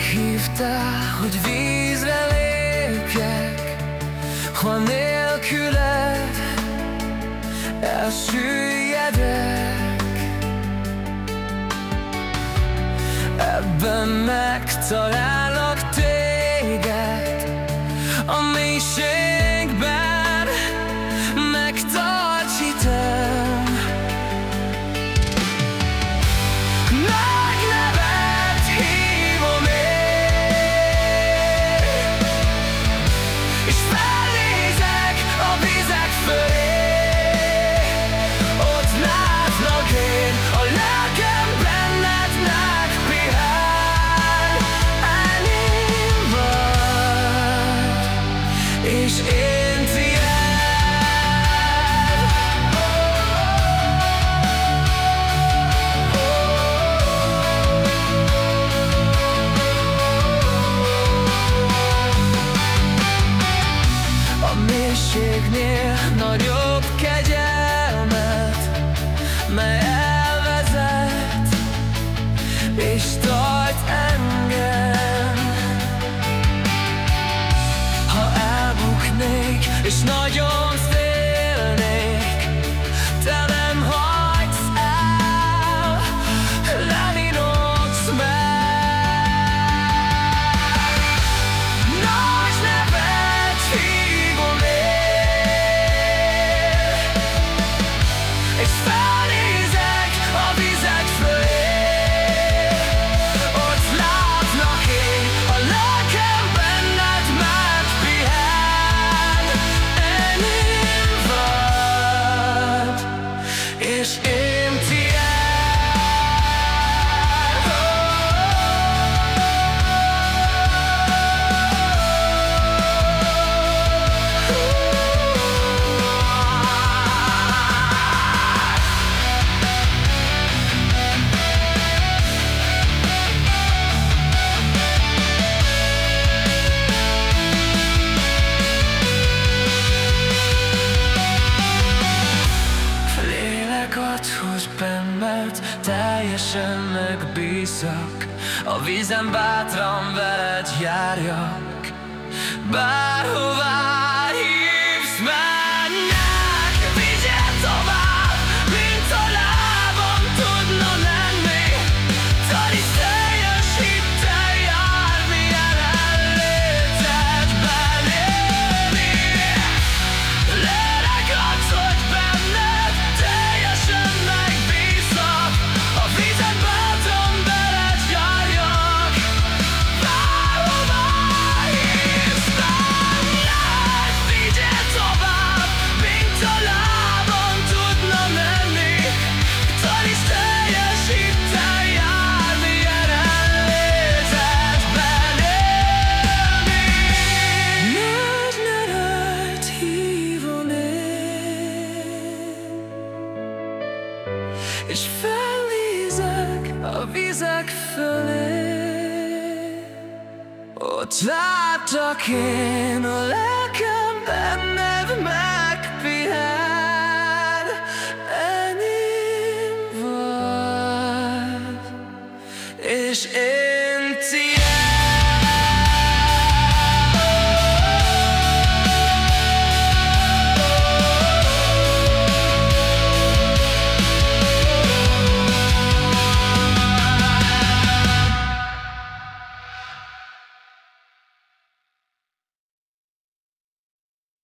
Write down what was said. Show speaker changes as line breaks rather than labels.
Meghívtál, hogy vízre lépjek Ha nélküled elsüllyedek. Ebben megtalálok téged A mélység a jobb kegyelmet, mely elvezet és tart engem. Ha elbuknék és nagyon szépen, mert teljesen megbízok. A vízen bátran veled járjak. Bárhová és felnézek a vizek fölé. Ott láttak én a lelkemben, nev megpihen.